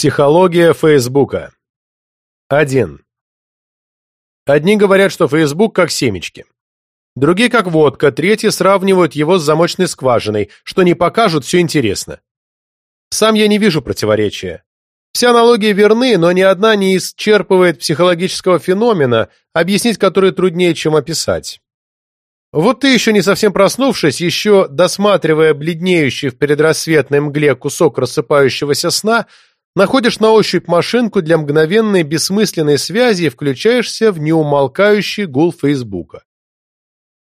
Психология Фейсбука 1. Одни говорят, что Facebook как семечки. Другие как водка, третьи сравнивают его с замочной скважиной, что не покажут, все интересно. Сам я не вижу противоречия. Все аналогии верны, но ни одна не исчерпывает психологического феномена, объяснить который труднее, чем описать. Вот ты, еще не совсем проснувшись, еще досматривая бледнеющий в предрассветной мгле кусок рассыпающегося сна, находишь на ощупь машинку для мгновенной бессмысленной связи и включаешься в неумолкающий гул Фейсбука.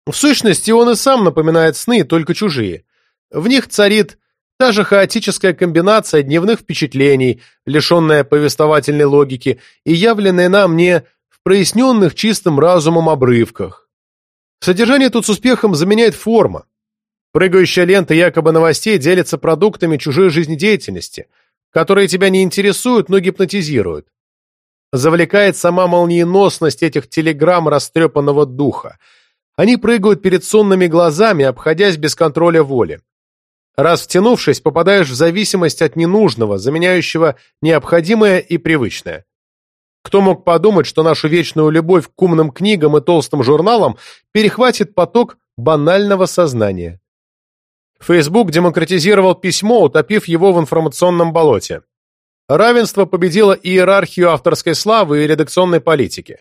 В сущности, он и сам напоминает сны, только чужие. В них царит та же хаотическая комбинация дневных впечатлений, лишенная повествовательной логики и явленная нам не в проясненных чистым разумом обрывках. Содержание тут с успехом заменяет форма. Прыгающая лента якобы новостей делится продуктами чужой жизнедеятельности – которые тебя не интересуют, но гипнотизируют. Завлекает сама молниеносность этих телеграмм растрепанного духа. Они прыгают перед сонными глазами, обходясь без контроля воли. Раз втянувшись, попадаешь в зависимость от ненужного, заменяющего необходимое и привычное. Кто мог подумать, что нашу вечную любовь к умным книгам и толстым журналам перехватит поток банального сознания? Facebook демократизировал письмо, утопив его в информационном болоте. Равенство победило иерархию авторской славы и редакционной политики.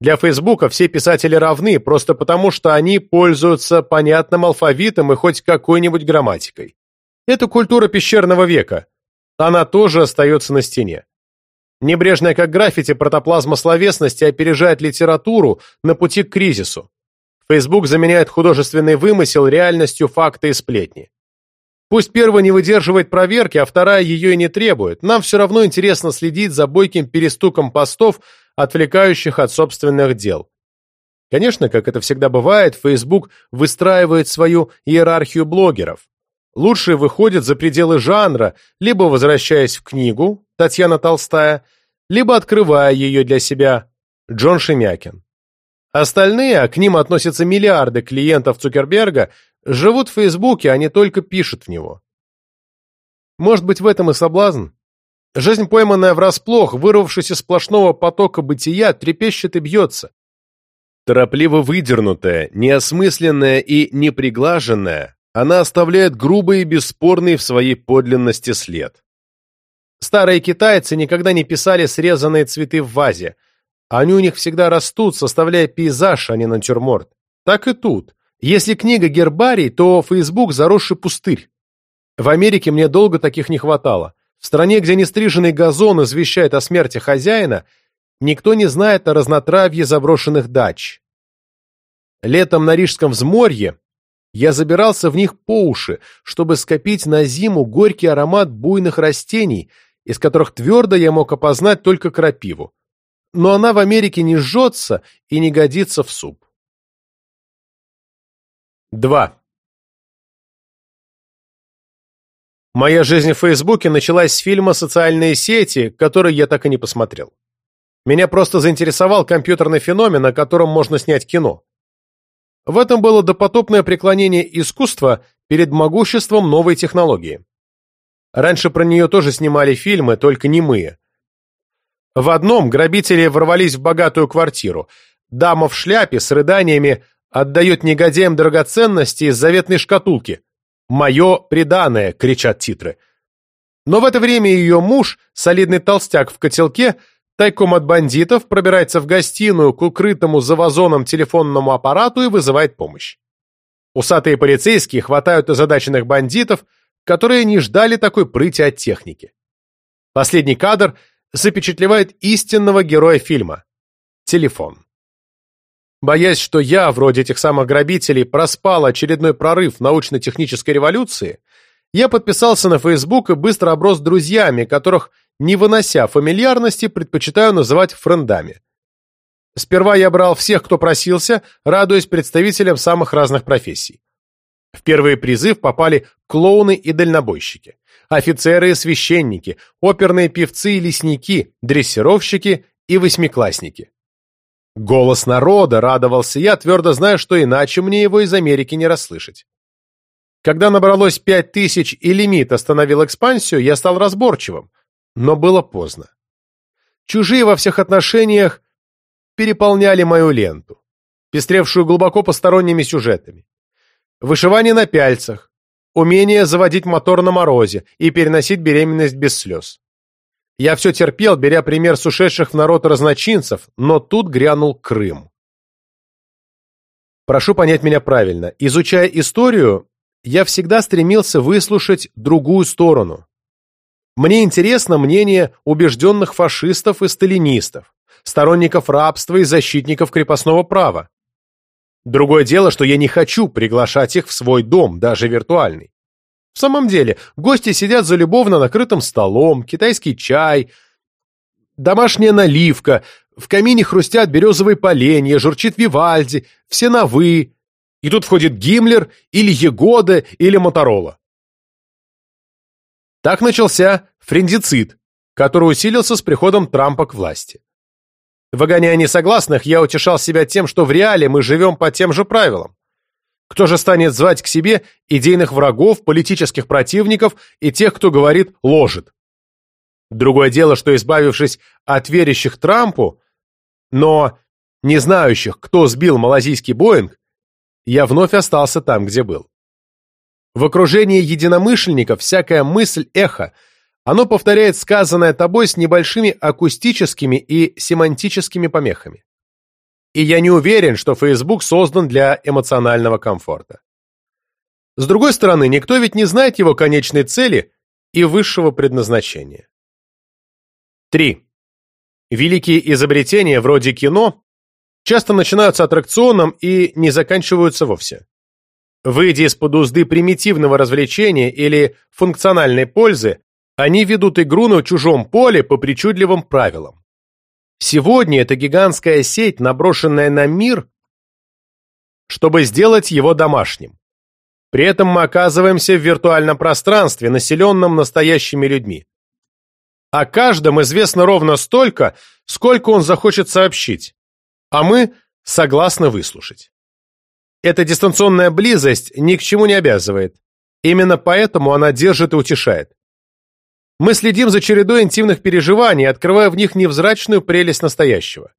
Для Фейсбука все писатели равны, просто потому, что они пользуются понятным алфавитом и хоть какой-нибудь грамматикой. Это культура пещерного века. Она тоже остается на стене. Небрежная как граффити протоплазма словесности опережает литературу на пути к кризису. Facebook заменяет художественный вымысел реальностью факты и сплетни. Пусть первая не выдерживает проверки, а вторая ее и не требует, нам все равно интересно следить за бойким перестуком постов, отвлекающих от собственных дел. Конечно, как это всегда бывает, Facebook выстраивает свою иерархию блогеров. Лучшие выходят за пределы жанра, либо возвращаясь в книгу, Татьяна Толстая, либо открывая ее для себя, Джон Шемякин. Остальные, а к ним относятся миллиарды клиентов Цукерберга, живут в Фейсбуке, а не только пишут в него. Может быть, в этом и соблазн? Жизнь, пойманная врасплох, вырвавшись из сплошного потока бытия, трепещет и бьется. Торопливо выдернутая, неосмысленная и неприглаженная, она оставляет грубый и бесспорный в своей подлинности след. Старые китайцы никогда не писали срезанные цветы в вазе, они у них всегда растут, составляя пейзаж, а не натюрморт. Так и тут. Если книга гербарий, то Facebook заросший пустырь. В Америке мне долго таких не хватало. В стране, где нестриженный газон извещает о смерти хозяина, никто не знает о разнотравье заброшенных дач. Летом на Рижском взморье я забирался в них по уши, чтобы скопить на зиму горький аромат буйных растений, из которых твердо я мог опознать только крапиву но она в Америке не жжется и не годится в суп. 2. Моя жизнь в Фейсбуке началась с фильма «Социальные сети», который я так и не посмотрел. Меня просто заинтересовал компьютерный феномен, о котором можно снять кино. В этом было допотопное преклонение искусства перед могуществом новой технологии. Раньше про нее тоже снимали фильмы, только не мы. В одном грабители ворвались в богатую квартиру. Дама в шляпе с рыданиями отдает негодяям драгоценности из заветной шкатулки. «Мое преданное!» — кричат титры. Но в это время ее муж, солидный толстяк в котелке, тайком от бандитов пробирается в гостиную к укрытому за вазоном телефонному аппарату и вызывает помощь. Усатые полицейские хватают озадаченных бандитов, которые не ждали такой прыти от техники. Последний кадр — запечатлевает истинного героя фильма – телефон. Боясь, что я, вроде этих самых грабителей, проспал очередной прорыв научно-технической революции, я подписался на Facebook и быстро оброс друзьями, которых, не вынося фамильярности, предпочитаю называть френдами. Сперва я брал всех, кто просился, радуясь представителям самых разных профессий. В первый призыв попали клоуны и дальнобойщики офицеры и священники, оперные певцы и лесники, дрессировщики и восьмиклассники. Голос народа, радовался я, твердо зная, что иначе мне его из Америки не расслышать. Когда набралось пять тысяч и лимит остановил экспансию, я стал разборчивым. Но было поздно. Чужие во всех отношениях переполняли мою ленту, пестревшую глубоко посторонними сюжетами. Вышивание на пяльцах, умение заводить мотор на морозе и переносить беременность без слез. Я все терпел, беря пример с в народ разночинцев, но тут грянул Крым. Прошу понять меня правильно. Изучая историю, я всегда стремился выслушать другую сторону. Мне интересно мнение убежденных фашистов и сталинистов, сторонников рабства и защитников крепостного права. Другое дело, что я не хочу приглашать их в свой дом, даже виртуальный. В самом деле, гости сидят за любовно накрытым столом, китайский чай, домашняя наливка, в камине хрустят березовые поленья, журчит Вивальди, все на «вы», и тут входит Гиммлер или Егода или Моторола. Так начался френдицид, который усилился с приходом Трампа к власти. Выгоняя несогласных, я утешал себя тем, что в реале мы живем по тем же правилам. Кто же станет звать к себе идейных врагов, политических противников и тех, кто говорит «ложит»? Другое дело, что избавившись от верящих Трампу, но не знающих, кто сбил малазийский Боинг, я вновь остался там, где был. В окружении единомышленников всякая мысль эхо, оно повторяет сказанное тобой с небольшими акустическими и семантическими помехами. И я не уверен, что Facebook создан для эмоционального комфорта. С другой стороны, никто ведь не знает его конечной цели и высшего предназначения. 3. Великие изобретения, вроде кино, часто начинаются аттракционом и не заканчиваются вовсе. Выйдя из-под узды примитивного развлечения или функциональной пользы, они ведут игру на чужом поле по причудливым правилам. Сегодня это гигантская сеть, наброшенная на мир, чтобы сделать его домашним. При этом мы оказываемся в виртуальном пространстве, населенном настоящими людьми. О каждом известно ровно столько, сколько он захочет сообщить, а мы согласны выслушать. Эта дистанционная близость ни к чему не обязывает. Именно поэтому она держит и утешает. Мы следим за чередой интимных переживаний, открывая в них невзрачную прелесть настоящего.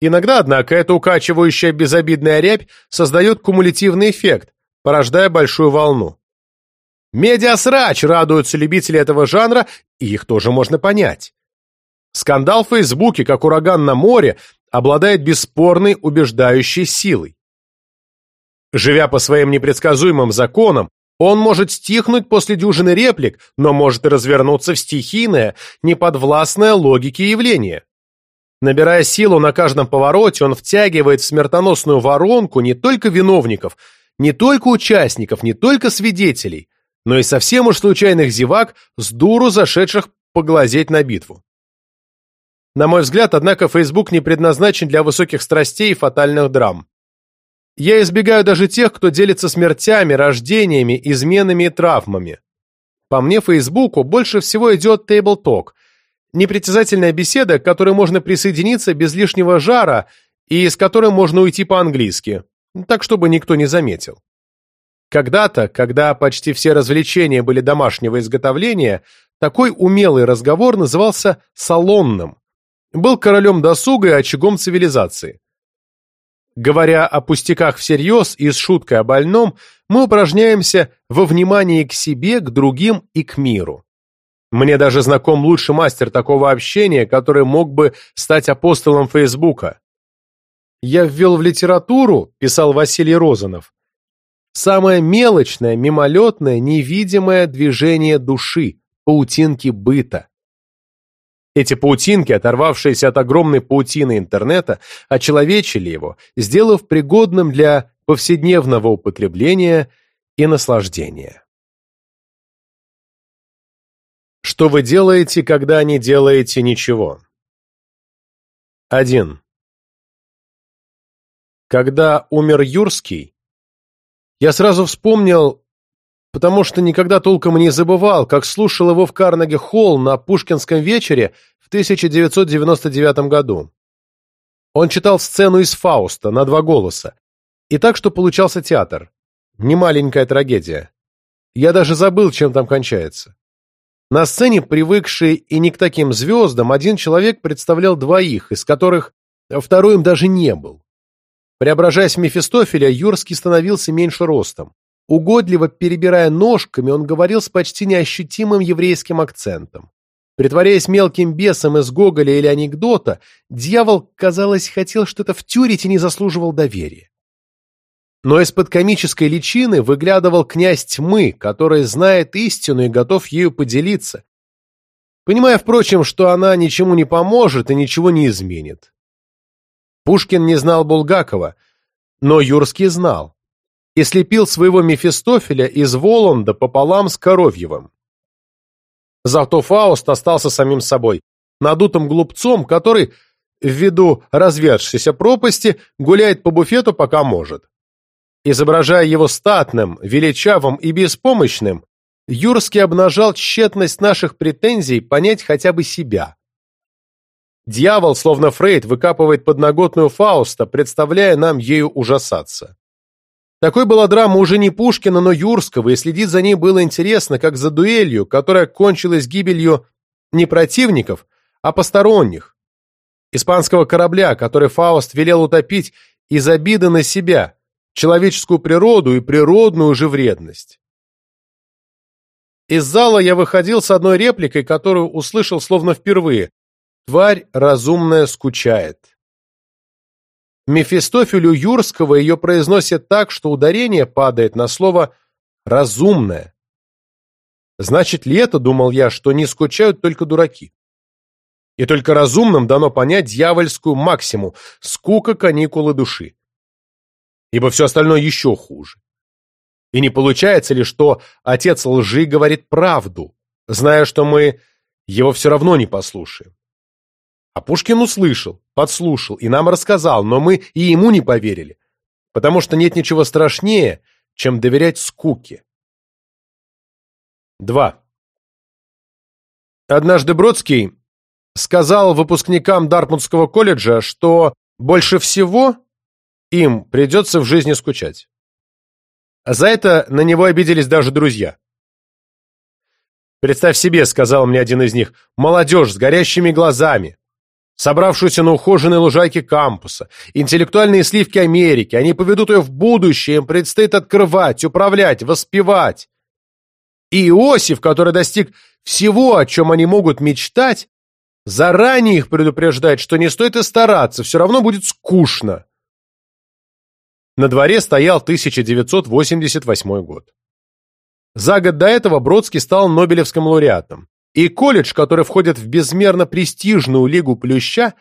Иногда, однако, эта укачивающая безобидная рябь создает кумулятивный эффект, порождая большую волну. Медиасрач радуются любители этого жанра, и их тоже можно понять. Скандал в Фейсбуке, как ураган на море, обладает бесспорной убеждающей силой. Живя по своим непредсказуемым законам, он может стихнуть после дюжины реплик, но может и развернуться в стихийное, неподвластное логике явление. Набирая силу на каждом повороте, он втягивает в смертоносную воронку не только виновников, не только участников, не только свидетелей, но и совсем уж случайных зевак, с дуру зашедших поглазеть на битву. На мой взгляд, однако, Facebook не предназначен для высоких страстей и фатальных драм. Я избегаю даже тех, кто делится смертями, рождениями, изменами и травмами. По мне, Фейсбуку больше всего идет Talk, непритязательная беседа, к которой можно присоединиться без лишнего жара и с которой можно уйти по-английски, так чтобы никто не заметил. Когда-то, когда почти все развлечения были домашнего изготовления, такой умелый разговор назывался салонным. Был королем досуга и очагом цивилизации. Говоря о пустяках всерьез и с шуткой о больном, мы упражняемся во внимании к себе, к другим и к миру. Мне даже знаком лучший мастер такого общения, который мог бы стать апостолом Фейсбука. «Я ввел в литературу», — писал Василий Розанов, «самое мелочное, мимолетное, невидимое движение души, паутинки быта. Эти паутинки, оторвавшиеся от огромной паутины интернета, очеловечили его, сделав пригодным для повседневного употребления и наслаждения. Что вы делаете, когда не делаете ничего? 1. Когда умер Юрский, я сразу вспомнил потому что никогда толком не забывал, как слушал его в Карнеге-холл на Пушкинском вечере в 1999 году. Он читал сцену из «Фауста» на два голоса, и так, что получался театр. Немаленькая трагедия. Я даже забыл, чем там кончается. На сцене, привыкший и не к таким звездам, один человек представлял двоих, из которых второй им даже не был. Преображаясь в Мефистофеля, Юрский становился меньше ростом. Угодливо перебирая ножками, он говорил с почти неощутимым еврейским акцентом. Притворяясь мелким бесом из Гоголя или анекдота, дьявол, казалось, хотел что-то втюрить и не заслуживал доверия. Но из-под комической личины выглядывал князь тьмы, который знает истину и готов ею поделиться, понимая, впрочем, что она ничему не поможет и ничего не изменит. Пушкин не знал Булгакова, но Юрский знал и слепил своего Мефистофеля из Воланда пополам с Коровьевым. Зато Фауст остался самим собой, надутым глупцом, который, ввиду развершейся пропасти, гуляет по буфету, пока может. Изображая его статным, величавым и беспомощным, Юрский обнажал тщетность наших претензий понять хотя бы себя. Дьявол, словно Фрейд, выкапывает подноготную Фауста, представляя нам ею ужасаться. Такой была драма уже не Пушкина, но Юрского, и следить за ней было интересно, как за дуэлью, которая кончилась гибелью не противников, а посторонних. Испанского корабля, который Фауст велел утопить из обиды на себя, человеческую природу и природную же вредность. Из зала я выходил с одной репликой, которую услышал словно впервые. «Тварь разумная скучает». Мефистофелю Юрского ее произносят так, что ударение падает на слово «разумное». Значит ли это, думал я, что не скучают только дураки? И только разумным дано понять дьявольскую максиму «скука каникулы души». Ибо все остальное еще хуже. И не получается ли, что отец лжи говорит правду, зная, что мы его все равно не послушаем? А Пушкин услышал, подслушал и нам рассказал, но мы и ему не поверили, потому что нет ничего страшнее, чем доверять скуке. 2. Однажды Бродский сказал выпускникам Дартмутского колледжа, что больше всего им придется в жизни скучать. За это на него обиделись даже друзья. «Представь себе», — сказал мне один из них, — «молодежь с горящими глазами, собравшуюся на ухоженной лужайке кампуса, интеллектуальные сливки Америки. Они поведут ее в будущее, им предстоит открывать, управлять, воспевать. И Иосиф, который достиг всего, о чем они могут мечтать, заранее их предупреждает, что не стоит и стараться, все равно будет скучно. На дворе стоял 1988 год. За год до этого Бродский стал Нобелевским лауреатом. И колледж, который входит в безмерно престижную лигу Плюща,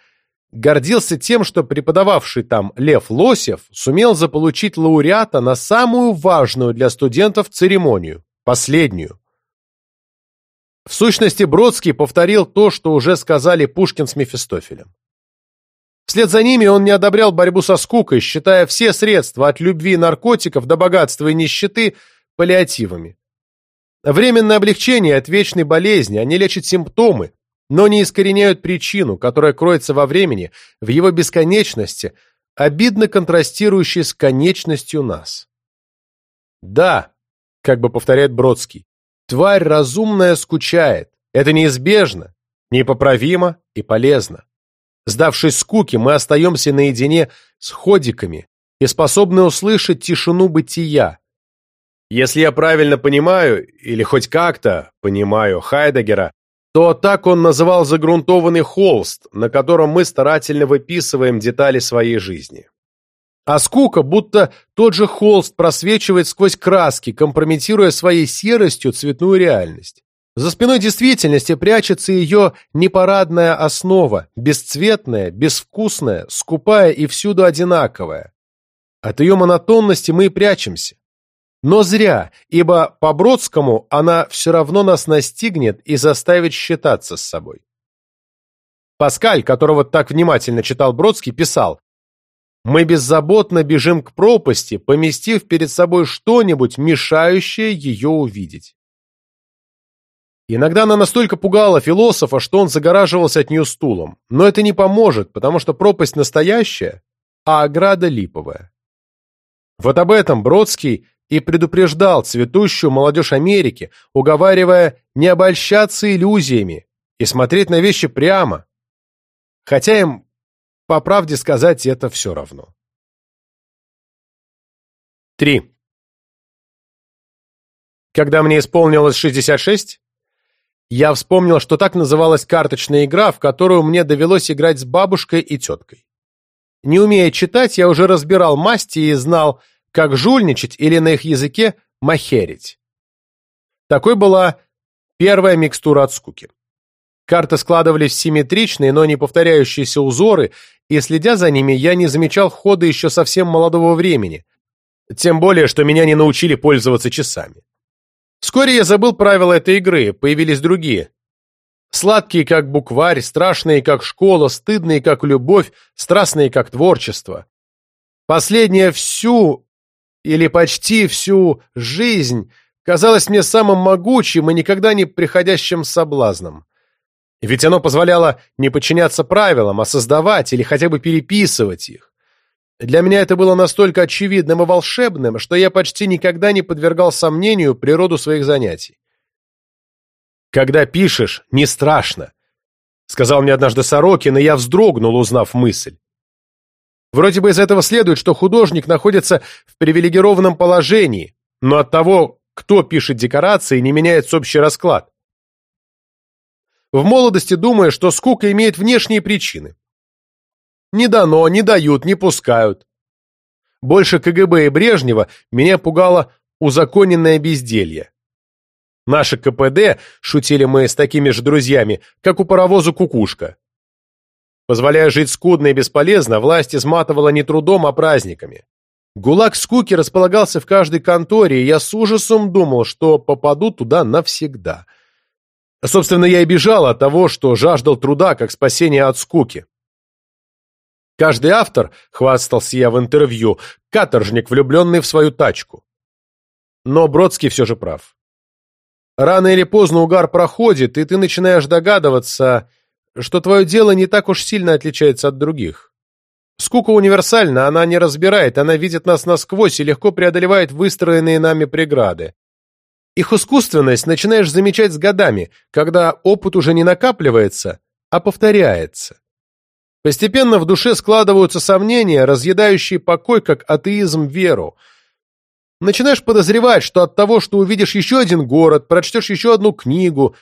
гордился тем, что преподававший там Лев Лосев сумел заполучить лауреата на самую важную для студентов церемонию, последнюю. В сущности, Бродский повторил то, что уже сказали Пушкин с Мефистофелем. Вслед за ними он не одобрял борьбу со скукой, считая все средства от любви и наркотиков до богатства и нищеты паллиативами. Временное облегчение от вечной болезни, они лечат симптомы, но не искореняют причину, которая кроется во времени, в его бесконечности, обидно контрастирующей с конечностью нас. Да, как бы повторяет Бродский, тварь разумная скучает. Это неизбежно, непоправимо и полезно. Сдавшись скуке, мы остаемся наедине с ходиками и способны услышать тишину бытия, если я правильно понимаю, или хоть как-то понимаю Хайдегера, то так он называл загрунтованный холст, на котором мы старательно выписываем детали своей жизни. А скука, будто тот же холст просвечивает сквозь краски, компрометируя своей серостью цветную реальность. За спиной действительности прячется ее непарадная основа, бесцветная, безвкусная, скупая и всюду одинаковая. От ее монотонности мы и прячемся. Но зря, ибо по-бродскому она все равно нас настигнет и заставит считаться с собой. Паскаль, которого так внимательно читал Бродский, писал «Мы беззаботно бежим к пропасти, поместив перед собой что-нибудь, мешающее ее увидеть». Иногда она настолько пугала философа, что он загораживался от нее стулом. Но это не поможет, потому что пропасть настоящая, а ограда липовая. Вот об этом Бродский и предупреждал цветущую молодежь Америки, уговаривая не обольщаться иллюзиями и смотреть на вещи прямо, хотя им, по правде сказать, это все равно. 3. Когда мне исполнилось 66, я вспомнил, что так называлась карточная игра, в которую мне довелось играть с бабушкой и теткой. Не умея читать, я уже разбирал масти и знал, как жульничать или на их языке махерить. Такой была первая микстура от скуки. Карты складывались в симметричные, но не повторяющиеся узоры, и, следя за ними, я не замечал хода еще совсем молодого времени, тем более, что меня не научили пользоваться часами. Вскоре я забыл правила этой игры, появились другие. Сладкие, как букварь, страшные, как школа, стыдные, как любовь, страстные, как творчество. Последняя всю, или почти всю, жизнь казалось мне самым могучим и никогда не приходящим соблазном. Ведь оно позволяло не подчиняться правилам, а создавать или хотя бы переписывать их. Для меня это было настолько очевидным и волшебным, что я почти никогда не подвергал сомнению природу своих занятий. «Когда пишешь, не страшно», — сказал мне однажды Сорокин, и я вздрогнул, узнав мысль. Вроде бы из этого следует, что художник находится в привилегированном положении, но от того, кто пишет декорации, не меняется общий расклад. В молодости думая, что скука имеет внешние причины. Не дано, не дают, не пускают. Больше КГБ и Брежнева меня пугало узаконенное безделье. Наше КПД, шутили мы с такими же друзьями, как у паровоза кукушка. Позволяя жить скудно и бесполезно, власть изматывала не трудом, а праздниками. ГУЛАГ скуки располагался в каждой конторе, и я с ужасом думал, что попаду туда навсегда. Собственно, я и бежал от того, что жаждал труда, как спасения от скуки. Каждый автор, хвастался я в интервью, каторжник, влюбленный в свою тачку. Но Бродский все же прав. Рано или поздно угар проходит, и ты начинаешь догадываться, что твое дело не так уж сильно отличается от других. Скука универсальна, она не разбирает, она видит нас насквозь и легко преодолевает выстроенные нами преграды. Их искусственность начинаешь замечать с годами, когда опыт уже не накапливается, а повторяется. Постепенно в душе складываются сомнения, разъедающие покой, как атеизм веру. Начинаешь подозревать, что от того, что увидишь еще один город, прочтешь еще одну книгу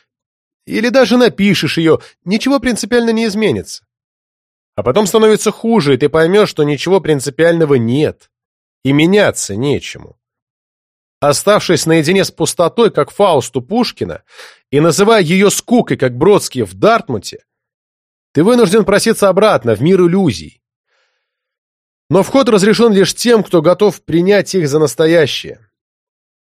или даже напишешь ее, ничего принципиально не изменится. А потом становится хуже, и ты поймешь, что ничего принципиального нет, и меняться нечему. Оставшись наедине с пустотой, как Фауст у Пушкина, и называя ее скукой, как Бродский в Дартмуте, ты вынужден проситься обратно, в мир иллюзий. Но вход разрешен лишь тем, кто готов принять их за настоящее.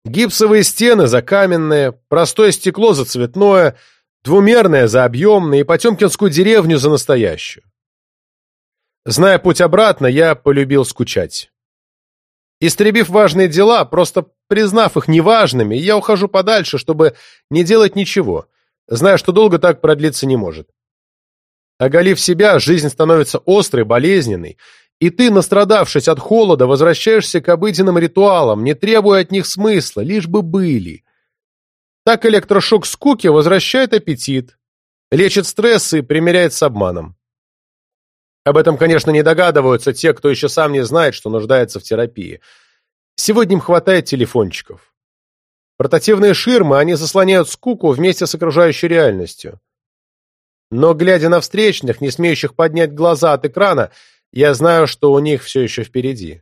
Гипсовые стены за каменное, простое стекло за цветное, двумерное за объемное и Потемкинскую деревню за настоящую. Зная путь обратно, я полюбил скучать. Истребив важные дела, просто признав их неважными, я ухожу подальше, чтобы не делать ничего, зная, что долго так продлиться не может. Оголив себя, жизнь становится острой, болезненной, и ты, настрадавшись от холода, возвращаешься к обыденным ритуалам, не требуя от них смысла, лишь бы были. Так электрошок скуки возвращает аппетит, лечит стресс и примиряет с обманом. Об этом, конечно, не догадываются те, кто еще сам не знает, что нуждается в терапии. Сегодня им хватает телефончиков. Портативные ширмы, они заслоняют скуку вместе с окружающей реальностью. Но, глядя на встречных, не смеющих поднять глаза от экрана, я знаю, что у них все еще впереди.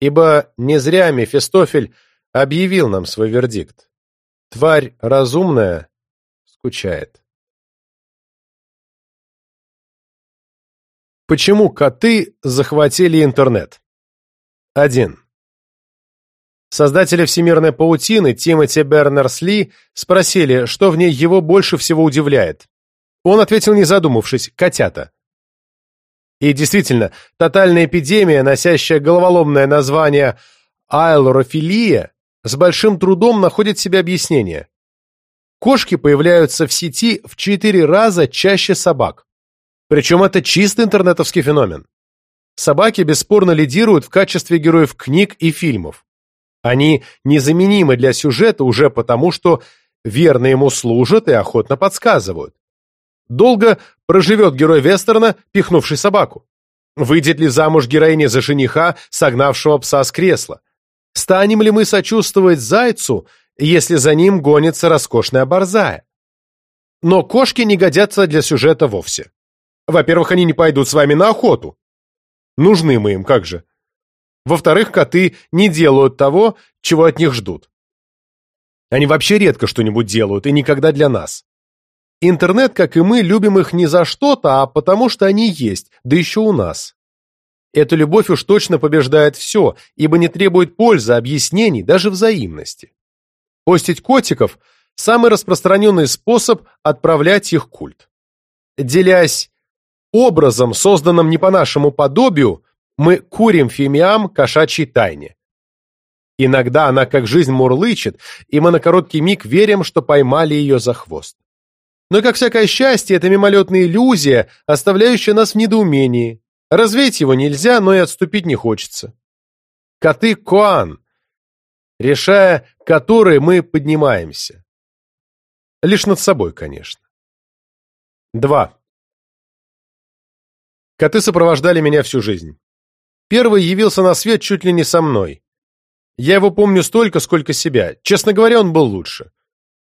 Ибо не зря Мефистофель объявил нам свой вердикт. Тварь разумная скучает. Почему коты захватили интернет? 1. Создатели всемирной паутины Тимоти Бернерс-Ли спросили, что в ней его больше всего удивляет. Он ответил, не задумавшись, котята. И действительно, тотальная эпидемия, носящая головоломное название айлорофилия, с большим трудом находит себе объяснение. Кошки появляются в сети в четыре раза чаще собак. Причем это чисто интернетовский феномен. Собаки бесспорно лидируют в качестве героев книг и фильмов. Они незаменимы для сюжета уже потому, что верно ему служат и охотно подсказывают. Долго проживет герой вестерна, пихнувший собаку? Выйдет ли замуж героиня за жениха, согнавшего пса с кресла? Станем ли мы сочувствовать зайцу, если за ним гонится роскошная борзая? Но кошки не годятся для сюжета вовсе. Во-первых, они не пойдут с вами на охоту. Нужны мы им, как же. Во-вторых, коты не делают того, чего от них ждут. Они вообще редко что-нибудь делают, и никогда для нас. Интернет, как и мы, любим их не за что-то, а потому что они есть, да еще у нас. Эта любовь уж точно побеждает все, ибо не требует пользы, объяснений, даже взаимности. Постить котиков – самый распространенный способ отправлять их культ. Делясь образом, созданным не по нашему подобию, мы курим фимиам кошачьей тайне. Иногда она как жизнь мурлычет, и мы на короткий миг верим, что поймали ее за хвост. Но, как всякое счастье, это мимолетная иллюзия, оставляющая нас в недоумении. Развеять его нельзя, но и отступить не хочется. Коты Коан, решая которые мы поднимаемся. Лишь над собой, конечно. 2. Коты сопровождали меня всю жизнь. Первый явился на свет чуть ли не со мной. Я его помню столько, сколько себя. Честно говоря, он был лучше.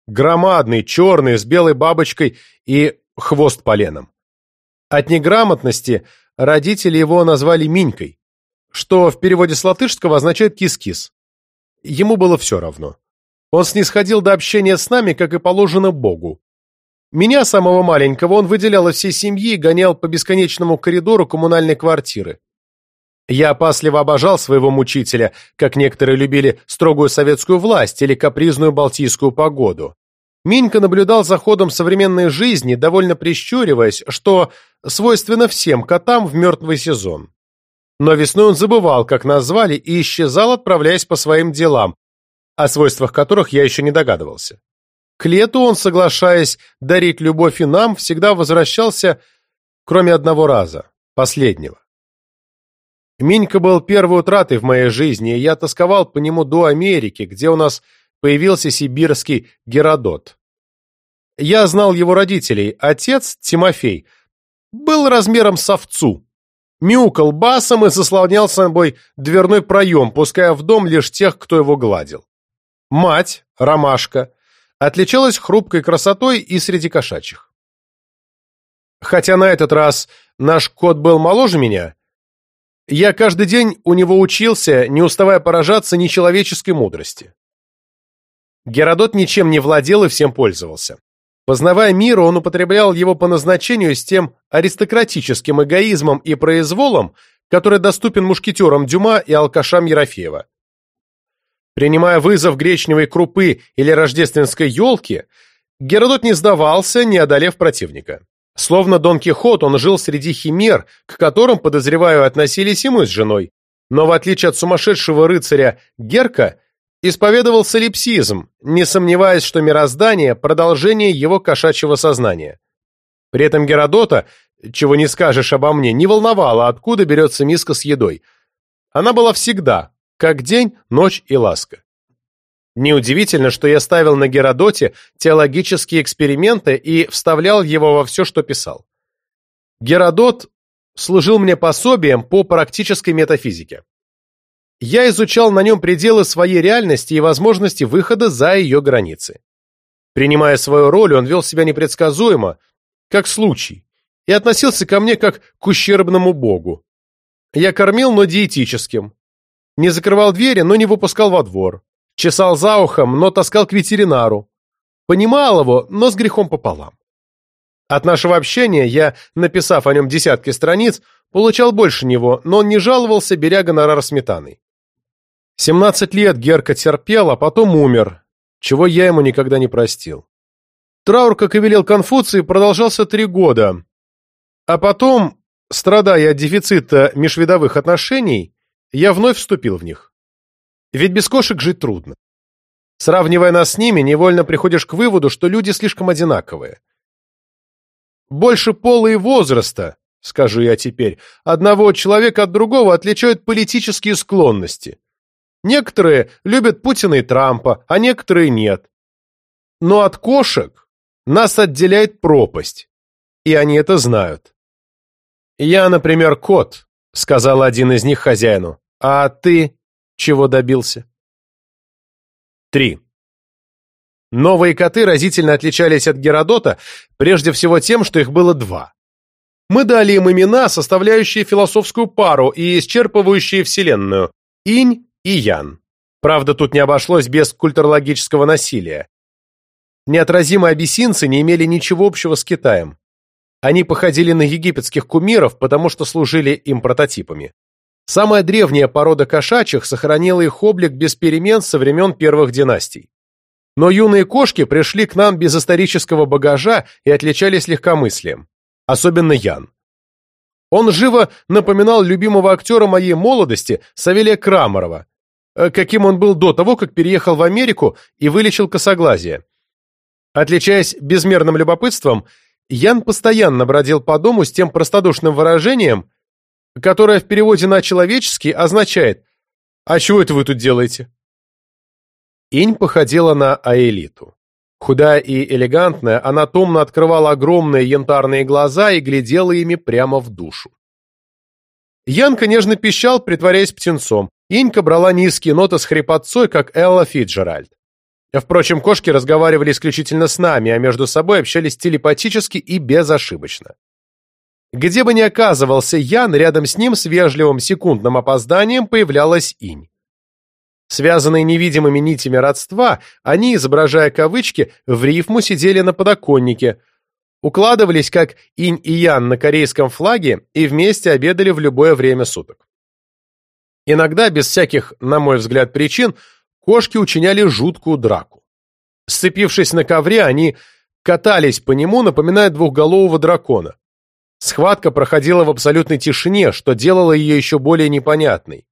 Громадный, черный, с белой бабочкой и хвост поленом. От неграмотности родители его назвали Минькой, что в переводе с латышского означает «кис-кис». Ему было все равно. Он снисходил до общения с нами, как и положено Богу. Меня, самого маленького, он выделял из всей семьи и гонял по бесконечному коридору коммунальной квартиры. Я опасливо обожал своего мучителя, как некоторые любили строгую советскую власть или капризную балтийскую погоду. Минька наблюдал за ходом современной жизни, довольно прищуриваясь, что свойственно всем котам в мертвый сезон. Но весной он забывал, как назвали, и исчезал, отправляясь по своим делам, о свойствах которых я еще не догадывался. К лету он, соглашаясь дарить любовь и нам, всегда возвращался, кроме одного раза, последнего. Минька был первой утратой в моей жизни, и я тосковал по нему до Америки, где у нас появился сибирский Геродот. Я знал его родителей. Отец, Тимофей, был размером с овцу. Мяукал басом и заслонял собой дверной проем, пуская в дом лишь тех, кто его гладил. Мать, Ромашка, отличалась хрупкой красотой и среди кошачьих. Хотя на этот раз наш кот был моложе меня, я каждый день у него учился, не уставая поражаться нечеловеческой мудрости. Геродот ничем не владел и всем пользовался. Познавая мир, он употреблял его по назначению с тем аристократическим эгоизмом и произволом, который доступен мушкетерам Дюма и алкашам Ерофеева. Принимая вызов гречневой крупы или рождественской елки, Геродот не сдавался, не одолев противника. Словно Дон Кихот, он жил среди химер, к которым, подозреваю, относились и мы с женой. Но в отличие от сумасшедшего рыцаря Герка, исповедовал солипсизм, не сомневаясь, что мироздание – продолжение его кошачьего сознания. При этом Геродота, чего не скажешь обо мне, не волновало, откуда берется миска с едой. Она была всегда, как день, ночь и ласка. Неудивительно, что я ставил на Геродоте теологические эксперименты и вставлял его во все, что писал. Геродот служил мне пособием по практической метафизике. Я изучал на нем пределы своей реальности и возможности выхода за ее границы. Принимая свою роль, он вел себя непредсказуемо, как случай, и относился ко мне как к ущербному богу. Я кормил, но диетическим. Не закрывал двери, но не выпускал во двор. Чесал за ухом, но таскал к ветеринару. Понимал его, но с грехом пополам. От нашего общения я, написав о нем десятки страниц, получал больше него, но он не жаловался, беря гонорар сметаной. Семнадцать лет Герка терпел, а потом умер, чего я ему никогда не простил. Траур, как и велел Конфуций, продолжался три года. А потом, страдая от дефицита межвидовых отношений, я вновь вступил в них. Ведь без кошек жить трудно. Сравнивая нас с ними, невольно приходишь к выводу, что люди слишком одинаковые. Больше пола и возраста, скажу я теперь, одного человека от другого отличают политические склонности. Некоторые любят Путина и Трампа, а некоторые нет. Но от кошек нас отделяет пропасть, и они это знают. «Я, например, кот», — сказал один из них хозяину. «А ты чего добился?» 3. Новые коты разительно отличались от Геродота, прежде всего тем, что их было два. Мы дали им имена, составляющие философскую пару и исчерпывающие Вселенную – Инь и Ян. Правда, тут не обошлось без культурологического насилия. Неотразимые абиссинцы не имели ничего общего с Китаем. Они походили на египетских кумиров, потому что служили им прототипами. Самая древняя порода кошачьих сохранила их облик без перемен со времен первых династий. Но юные кошки пришли к нам без исторического багажа и отличались легкомыслием. Особенно Ян. Он живо напоминал любимого актера моей молодости Савелия Крамарова, каким он был до того, как переехал в Америку и вылечил косоглазие. Отличаясь безмерным любопытством, Ян постоянно бродил по дому с тем простодушным выражением, которое в переводе на человеческий означает «А чего это вы тут делаете?» Инь походила на Аэлиту. Худая и элегантная, она томно открывала огромные янтарные глаза и глядела ими прямо в душу. Ян, конечно, пищал, притворяясь птенцом. Инька брала низкие ноты с хрипотцой, как Элла Фиджеральд. Впрочем, кошки разговаривали исключительно с нами, а между собой общались телепатически и безошибочно. Где бы ни оказывался Ян, рядом с ним с вежливым секундным опозданием появлялась инь. Связанные невидимыми нитями родства, они, изображая кавычки, в рифму сидели на подоконнике, укладывались как инь и ян на корейском флаге и вместе обедали в любое время суток. Иногда, без всяких, на мой взгляд, причин, кошки учиняли жуткую драку. Сцепившись на ковре, они катались по нему, напоминая двухголового дракона. Схватка проходила в абсолютной тишине, что делало ее еще более непонятной.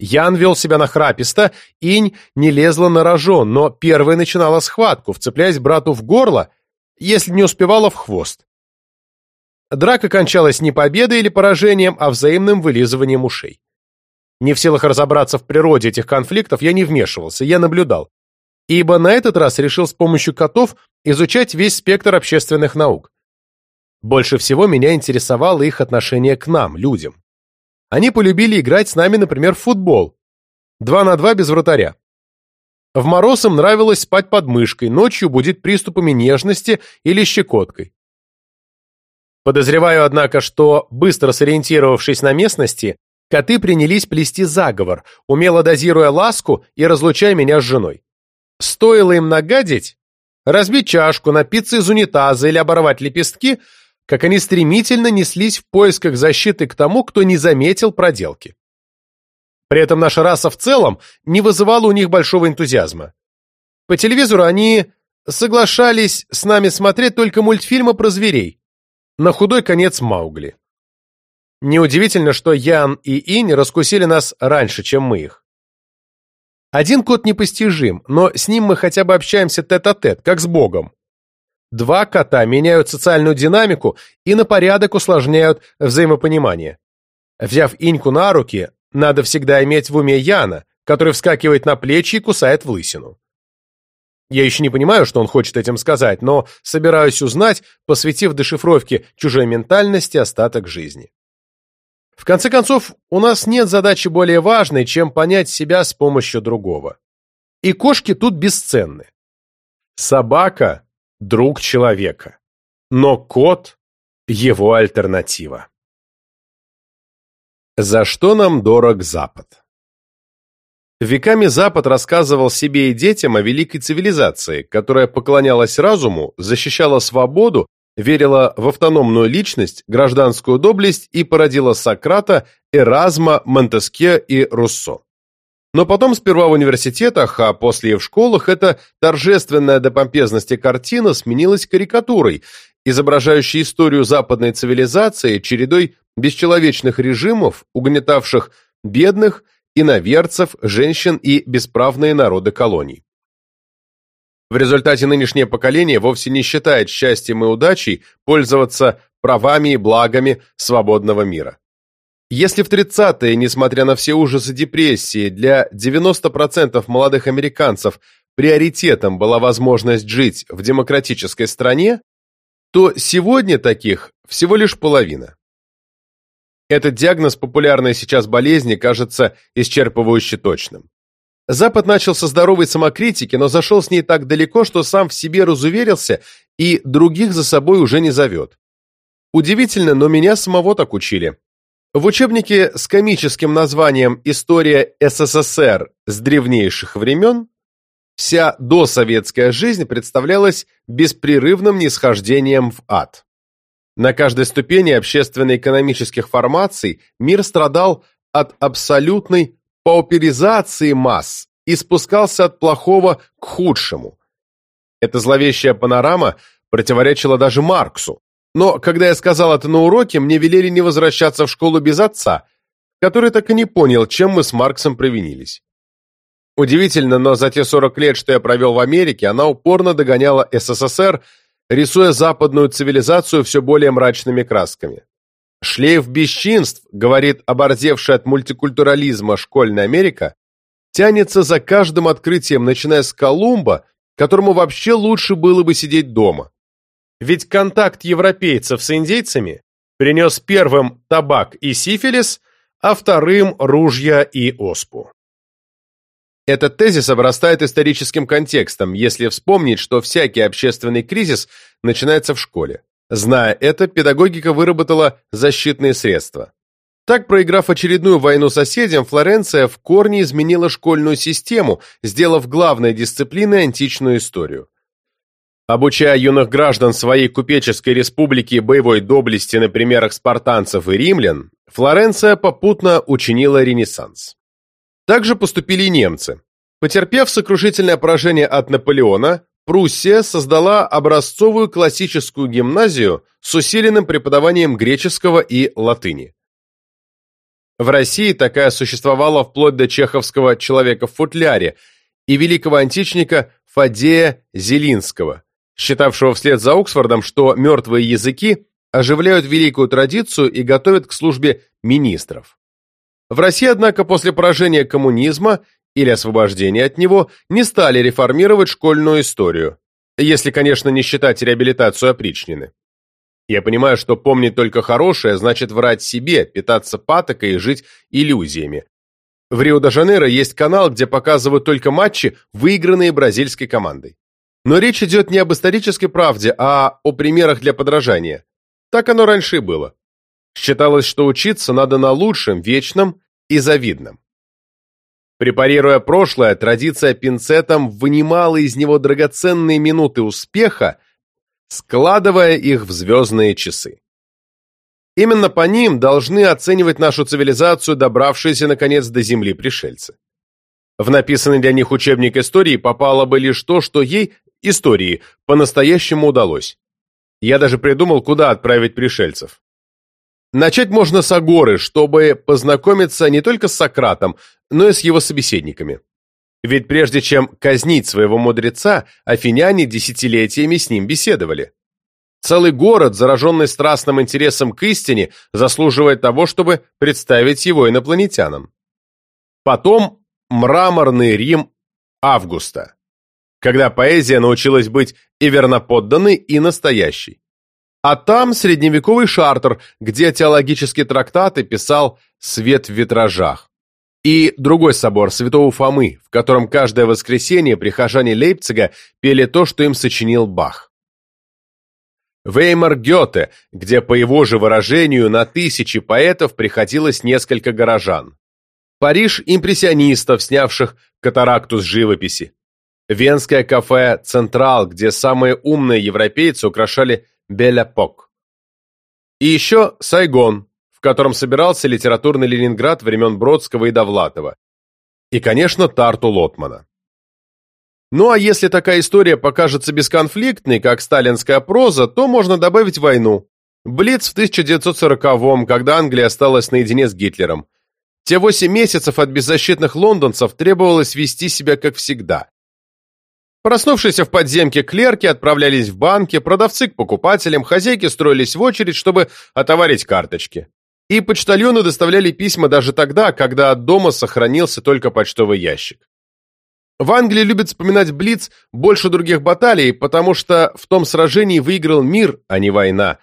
Ян вел себя нахраписто, инь не лезла на рожон, но первой начинала схватку, вцепляясь брату в горло, если не успевала в хвост. Драка кончалась не победой или поражением, а взаимным вылизыванием ушей. Не в силах разобраться в природе этих конфликтов, я не вмешивался, я наблюдал. Ибо на этот раз решил с помощью котов изучать весь спектр общественных наук. Больше всего меня интересовало их отношение к нам, людям. Они полюбили играть с нами, например, в футбол. Два на два без вратаря. В мороз им нравилось спать под мышкой, ночью будет приступами нежности или щекоткой. Подозреваю, однако, что, быстро сориентировавшись на местности, коты принялись плести заговор, умело дозируя ласку и разлучая меня с женой. Стоило им нагадить, разбить чашку, напиться из унитаза или оборвать лепестки – как они стремительно неслись в поисках защиты к тому, кто не заметил проделки. При этом наша раса в целом не вызывала у них большого энтузиазма. По телевизору они соглашались с нами смотреть только мультфильмы про зверей. На худой конец Маугли. Неудивительно, что Ян и Инь раскусили нас раньше, чем мы их. Один кот непостижим, но с ним мы хотя бы общаемся тет-а-тет, -тет, как с Богом. Два кота меняют социальную динамику и на порядок усложняют взаимопонимание. Взяв иньку на руки, надо всегда иметь в уме Яна, который вскакивает на плечи и кусает в лысину. Я еще не понимаю, что он хочет этим сказать, но собираюсь узнать, посвятив дешифровке чужой ментальности остаток жизни. В конце концов, у нас нет задачи более важной, чем понять себя с помощью другого. И кошки тут бесценны. Собака друг человека. Но кот – его альтернатива. За что нам дорог Запад? Веками Запад рассказывал себе и детям о великой цивилизации, которая поклонялась разуму, защищала свободу, верила в автономную личность, гражданскую доблесть и породила Сократа, Эразма, Монтеске и Руссо. Но потом сперва в университетах, а после и в школах эта торжественная до помпезности картина сменилась карикатурой, изображающей историю западной цивилизации чередой бесчеловечных режимов, угнетавших бедных, иноверцев, женщин и бесправные народы колоний. В результате нынешнее поколение вовсе не считает счастьем и удачей пользоваться правами и благами свободного мира. Если в 30-е, несмотря на все ужасы депрессии, для 90% молодых американцев приоритетом была возможность жить в демократической стране, то сегодня таких всего лишь половина. Этот диагноз популярной сейчас болезни кажется исчерпывающе точным. Запад начал со здоровой самокритики, но зашел с ней так далеко, что сам в себе разуверился и других за собой уже не зовет. Удивительно, но меня самого так учили. В учебнике с комическим названием «История СССР с древнейших времен» вся досоветская жизнь представлялась беспрерывным нисхождением в ад. На каждой ступени общественно-экономических формаций мир страдал от абсолютной пауперизации масс и спускался от плохого к худшему. Эта зловещая панорама противоречила даже Марксу. Но когда я сказал это на уроке, мне велели не возвращаться в школу без отца, который так и не понял, чем мы с Марксом провинились. Удивительно, но за те 40 лет, что я провел в Америке, она упорно догоняла СССР, рисуя западную цивилизацию все более мрачными красками. Шлейф бесчинств, говорит оборзевшая от мультикультурализма школьная Америка, тянется за каждым открытием, начиная с Колумба, которому вообще лучше было бы сидеть дома. Ведь контакт европейцев с индейцами принес первым табак и сифилис, а вторым ружья и оспу. Этот тезис обрастает историческим контекстом, если вспомнить, что всякий общественный кризис начинается в школе. Зная это, педагогика выработала защитные средства. Так, проиграв очередную войну соседям, Флоренция в корне изменила школьную систему, сделав главной дисциплиной античную историю. Обучая юных граждан своей купеческой республики боевой доблести на примерах спартанцев и римлян, Флоренция попутно учинила ренессанс. Также поступили и немцы. Потерпев сокрушительное поражение от Наполеона, Пруссия создала образцовую классическую гимназию с усиленным преподаванием греческого и латыни. В России такая существовала вплоть до чеховского «Человека в футляре» и великого античника Фадея Зелинского – считавшего вслед за Оксфордом, что мертвые языки оживляют великую традицию и готовят к службе министров. В России, однако, после поражения коммунизма или освобождения от него не стали реформировать школьную историю, если, конечно, не считать реабилитацию опричнины. Я понимаю, что помнить только хорошее значит врать себе, питаться патокой и жить иллюзиями. В Рио-де-Жанейро есть канал, где показывают только матчи, выигранные бразильской командой. Но речь идет не об исторической правде, а о примерах для подражания. Так оно раньше и было. Считалось, что учиться надо на лучшем, вечном и завидном. Препарируя прошлое, традиция пинцетом вынимала из него драгоценные минуты успеха, складывая их в звездные часы. Именно по ним должны оценивать нашу цивилизацию, добравшиеся, наконец, до Земли пришельцы. В написанный для них учебник истории попало бы лишь то, что ей истории по-настоящему удалось. Я даже придумал, куда отправить пришельцев. Начать можно с Агоры, чтобы познакомиться не только с Сократом, но и с его собеседниками. Ведь прежде чем казнить своего мудреца, афиняне десятилетиями с ним беседовали. Целый город, зараженный страстным интересом к истине, заслуживает того, чтобы представить его инопланетянам. Потом мраморный Рим Августа когда поэзия научилась быть и верноподданной, и настоящей. А там средневековый Шартер, где теологические трактаты писал «Свет в витражах». И другой собор Святого Фомы, в котором каждое воскресенье прихожане Лейпцига пели то, что им сочинил Бах. Веймар Гёте, где, по его же выражению, на тысячи поэтов приходилось несколько горожан. Париж импрессионистов, снявших катаракту с живописи. Венское кафе «Централ», где самые умные европейцы украшали Беляпок. И еще Сайгон, в котором собирался литературный Ленинград времен Бродского и Довлатова. И, конечно, Тарту Лотмана. Ну а если такая история покажется бесконфликтной, как сталинская проза, то можно добавить войну. Блиц в 1940-м, когда Англия осталась наедине с Гитлером. Те восемь месяцев от беззащитных лондонцев требовалось вести себя как всегда. Проснувшиеся в подземке клерки отправлялись в банки, продавцы к покупателям, хозяйки строились в очередь, чтобы отоварить карточки. И почтальоны доставляли письма даже тогда, когда от дома сохранился только почтовый ящик. В Англии любят вспоминать Блиц больше других баталий, потому что в том сражении выиграл мир, а не война,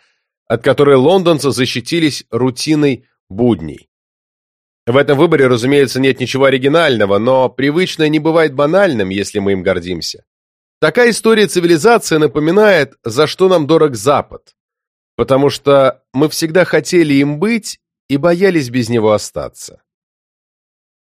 от которой лондонцы защитились рутиной будней. В этом выборе, разумеется, нет ничего оригинального, но привычное не бывает банальным, если мы им гордимся. Такая история цивилизации напоминает, за что нам дорог Запад, потому что мы всегда хотели им быть и боялись без него остаться.